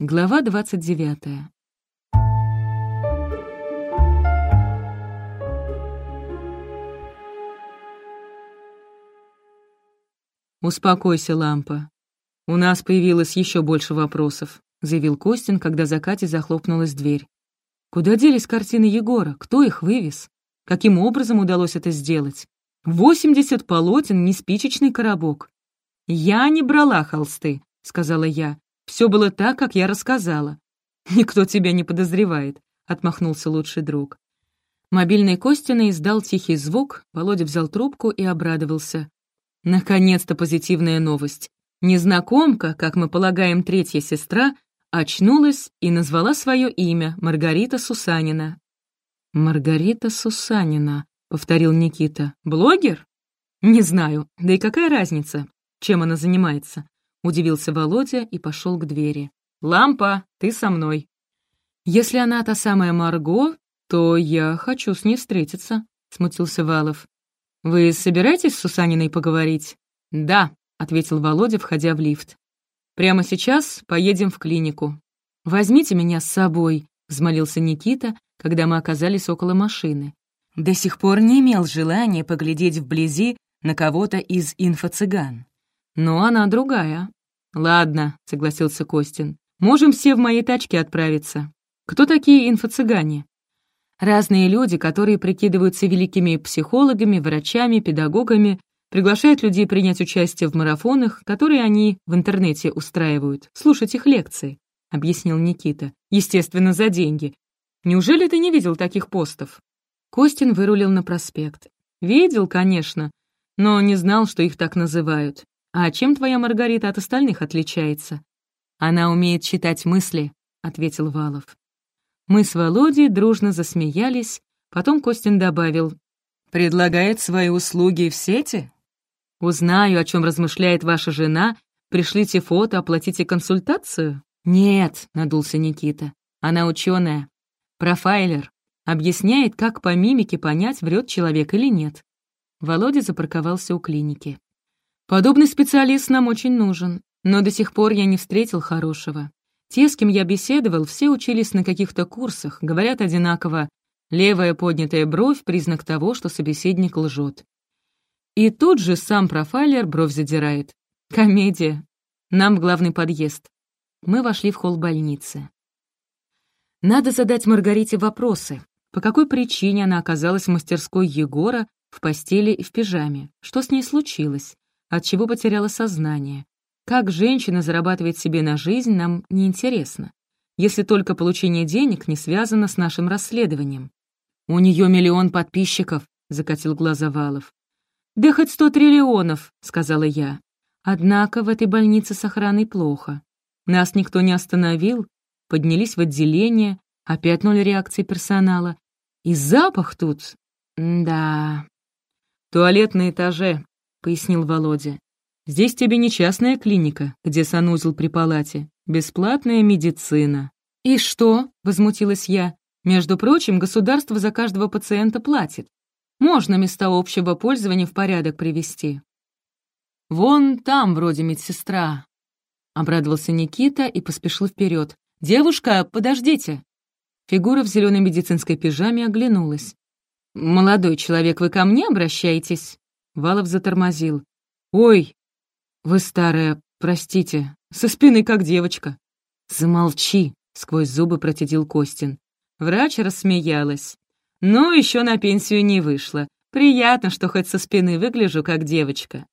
Глава 29. «Успокойся, лампа. У нас появилось еще больше вопросов», — заявил Костин, когда за Катей захлопнулась дверь. «Куда делись картины Егора? Кто их вывез? Каким образом удалось это сделать? Восемьдесят полотен, не спичечный коробок». «Я не брала холсты», — сказала я. Все было так, как я рассказала. Никто тебя не подозревает, отмахнулся лучший друг. Мобильный Костина издал тихий звук, Володя взял трубку и обрадовался. Наконец-то позитивная новость. Незнакомка, как мы полагаем, третья сестра, очнулась и назвала свое имя Маргарита Сусанина. «Маргарита Сусанина», — повторил Никита. «Блогер?» «Не знаю. Да и какая разница, чем она занимается? Удивился Володя и пошел к двери. «Лампа, ты со мной». «Если она та самая Марго, то я хочу с ней встретиться», — смутился Валов. «Вы собираетесь с Сусаниной поговорить?» «Да», — ответил Володя, входя в лифт. «Прямо сейчас поедем в клинику». «Возьмите меня с собой», — взмолился Никита, когда мы оказались около машины. До сих пор не имел желания поглядеть вблизи на кого-то из инфо-цыган. Но она другая. Ладно, согласился Костин. Можем все в моей тачке отправиться. Кто такие инфо-цыгане? Разные люди, которые прикидываются великими психологами, врачами, педагогами, приглашают людей принять участие в марафонах, которые они в интернете устраивают, слушать их лекции, объяснил Никита. Естественно, за деньги. Неужели ты не видел таких постов? Костин вырулил на проспект. Видел, конечно, но не знал, что их так называют. «А чем твоя Маргарита от остальных отличается?» «Она умеет читать мысли», — ответил Валов. Мы с Володей дружно засмеялись, потом Костин добавил, «Предлагает свои услуги в сети?» «Узнаю, о чем размышляет ваша жена, пришлите фото, оплатите консультацию?» «Нет», — надулся Никита, «она ученая, профайлер, объясняет, как по мимике понять, врет человек или нет». Володя запарковался у клиники. Подобный специалист нам очень нужен, но до сих пор я не встретил хорошего. Те, с кем я беседовал, все учились на каких-то курсах, говорят одинаково «левая поднятая бровь — признак того, что собеседник лжет». И тут же сам профайлер бровь задирает. Комедия. Нам в главный подъезд. Мы вошли в холл больницы. Надо задать Маргарите вопросы. По какой причине она оказалась в мастерской Егора в постели и в пижаме? Что с ней случилось? От чего потеряла сознание. Как женщина зарабатывает себе на жизнь, нам неинтересно, если только получение денег не связано с нашим расследованием. «У нее миллион подписчиков», — закатил глаза Валов. «Да хоть сто триллионов», — сказала я. Однако в этой больнице с охраной плохо. Нас никто не остановил, поднялись в отделение, опять ноль реакции персонала. И запах тут... да... Туалет на этаже, — пояснил Володя. «Здесь тебе не частная клиника, где санузел при палате, бесплатная медицина». «И что?» — возмутилась я. «Между прочим, государство за каждого пациента платит. Можно места общего пользования в порядок привести». «Вон там вроде медсестра», — обрадовался Никита и поспешил вперед. «Девушка, подождите!» Фигура в зеленой медицинской пижаме оглянулась. «Молодой человек, вы ко мне обращаетесь?» Валов затормозил. «Ой, вы старая, простите, со спины как девочка». «Замолчи», — сквозь зубы протедил Костин. Врач рассмеялась. «Ну, еще на пенсию не вышла. Приятно, что хоть со спины выгляжу как девочка».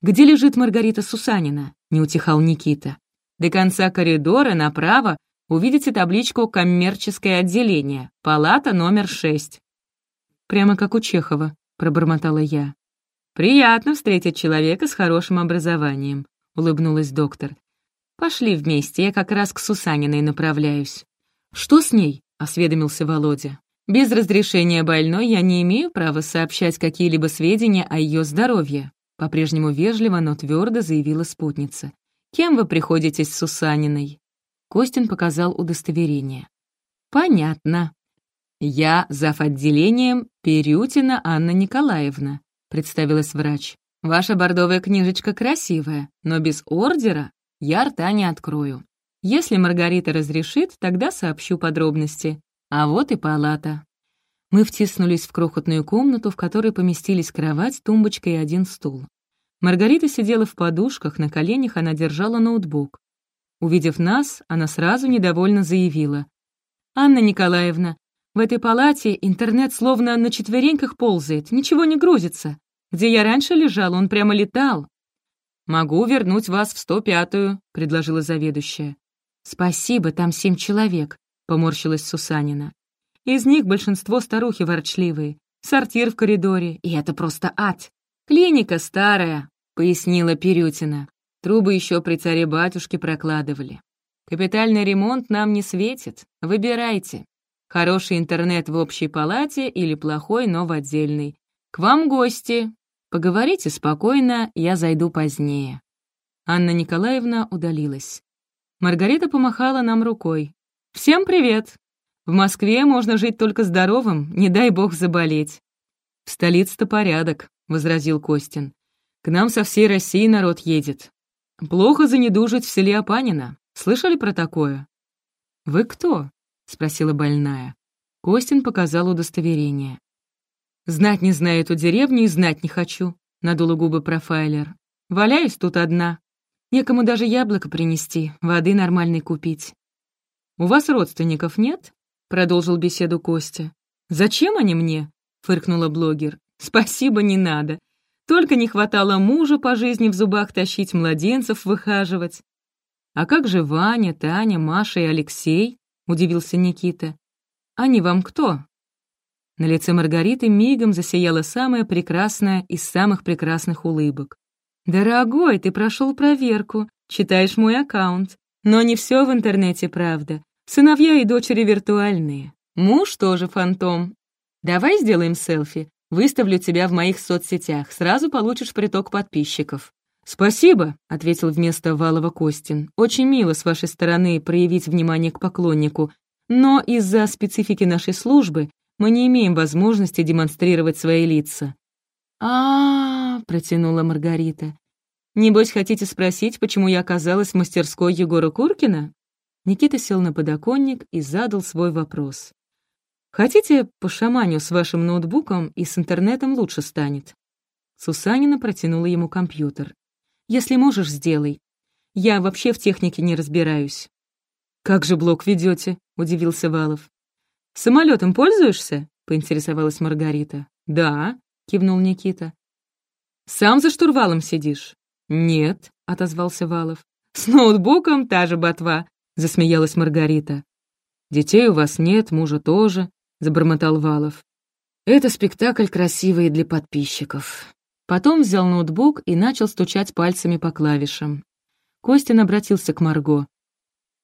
«Где лежит Маргарита Сусанина?» — не утихал Никита. «До конца коридора направо увидите табличку «Коммерческое отделение», палата номер шесть». «Прямо как у Чехова», — пробормотала я. «Приятно встретить человека с хорошим образованием», — улыбнулась доктор. «Пошли вместе, я как раз к Сусаниной направляюсь». «Что с ней?» — осведомился Володя. «Без разрешения больной я не имею права сообщать какие-либо сведения о ее здоровье», — по-прежнему вежливо, но твердо заявила спутница. «Кем вы приходите с Сусаниной?» Костин показал удостоверение. «Понятно. Я зав. отделением Перютина Анна Николаевна. — представилась врач. «Ваша бордовая книжечка красивая, но без ордера я рта не открою. Если Маргарита разрешит, тогда сообщу подробности. А вот и палата. Мы втиснулись в крохотную комнату, в которой поместились кровать, тумбочка и один стул. Маргарита сидела в подушках, на коленях она держала ноутбук. Увидев нас, она сразу недовольно заявила. «Анна Николаевна, в этой палате интернет словно на четвереньках ползает, ничего не грузится. Где я раньше лежал, он прямо летал». «Могу вернуть вас в сто пятую», — предложила заведующая. «Спасибо, там семь человек», — поморщилась Сусанина. Из них большинство старухи ворчливые. Сортир в коридоре, и это просто ад. Клиника старая, пояснила Перютина. Трубы еще при царе-батюшке прокладывали. Капитальный ремонт нам не светит. Выбирайте. Хороший интернет в общей палате или плохой, но в отдельной. К вам гости. Поговорите спокойно, я зайду позднее. Анна Николаевна удалилась. Маргарита помахала нам рукой. «Всем привет! В Москве можно жить только здоровым, не дай бог заболеть». «В столице-то порядок», — возразил Костин. «К нам со всей России народ едет. Плохо занедужить в селе Апанина. Слышали про такое?» «Вы кто?» — спросила больная. Костин показал удостоверение. «Знать не знаю эту деревню и знать не хочу», — надула губы профайлер. «Валяюсь тут одна. Некому даже яблоко принести, воды нормальной купить». «У вас родственников нет?» — продолжил беседу Костя. «Зачем они мне?» — фыркнула блогер. «Спасибо, не надо. Только не хватало мужа по жизни в зубах тащить, младенцев выхаживать». «А как же Ваня, Таня, Маша и Алексей?» — удивился Никита. «Они вам кто?» На лице Маргариты мигом засияла самая прекрасная из самых прекрасных улыбок. «Дорогой, ты прошел проверку, читаешь мой аккаунт. Но не все в интернете правда. Сыновья и дочери виртуальные. Муж тоже фантом. Давай сделаем селфи. Выставлю тебя в моих соцсетях. Сразу получишь приток подписчиков. «Спасибо», — ответил вместо Валова Костин. «Очень мило с вашей стороны проявить внимание к поклоннику, но из-за специфики нашей службы мы не имеем возможности демонстрировать свои лица». А, -а, -а протянула Маргарита. «Небось, хотите спросить, почему я оказалась в мастерской Егора Куркина?» Никита сел на подоконник и задал свой вопрос. «Хотите по шаманю с вашим ноутбуком и с интернетом лучше станет?» Сусанина протянула ему компьютер. «Если можешь, сделай. Я вообще в технике не разбираюсь». «Как же блок ведете? удивился Валов. «Самолетом пользуешься?» — поинтересовалась Маргарита. «Да», — кивнул Никита. «Сам за штурвалом сидишь?» «Нет», — отозвался Валов. «С ноутбуком та же ботва. — засмеялась Маргарита. «Детей у вас нет, мужа тоже», — забормотал Валов. «Это спектакль красивый для подписчиков». Потом взял ноутбук и начал стучать пальцами по клавишам. Костин обратился к Марго.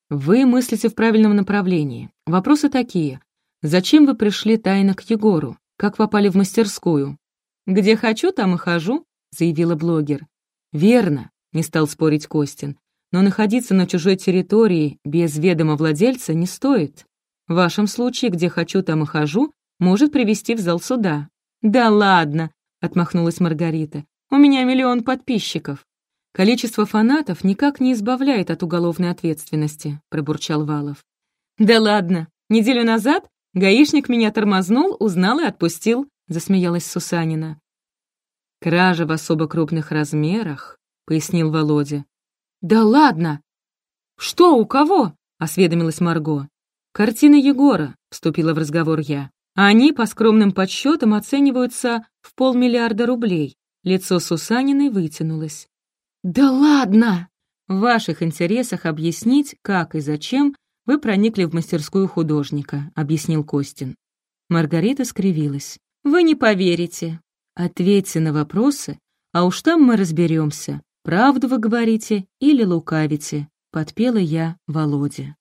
«Вы мыслите в правильном направлении. Вопросы такие. Зачем вы пришли тайно к Егору? Как попали в мастерскую?» «Где хочу, там и хожу», — заявила блогер. «Верно», — не стал спорить Костин но находиться на чужой территории без ведома владельца не стоит. В вашем случае, где хочу, там и хожу, может привести в зал суда». «Да ладно», — отмахнулась Маргарита, «у меня миллион подписчиков». «Количество фанатов никак не избавляет от уголовной ответственности», — пробурчал Валов. «Да ладно, неделю назад гаишник меня тормознул, узнал и отпустил», — засмеялась Сусанина. «Кража в особо крупных размерах», — пояснил Володя. «Да ладно!» «Что, у кого?» — осведомилась Марго. «Картина Егора», — вступила в разговор я. «Они, по скромным подсчетам, оцениваются в полмиллиарда рублей». Лицо Сусаниной вытянулось. «Да ладно!» «В ваших интересах объяснить, как и зачем вы проникли в мастерскую художника», — объяснил Костин. Маргарита скривилась. «Вы не поверите. Ответьте на вопросы, а уж там мы разберемся. «Правду вы говорите или лукавите?» — подпела я Володе.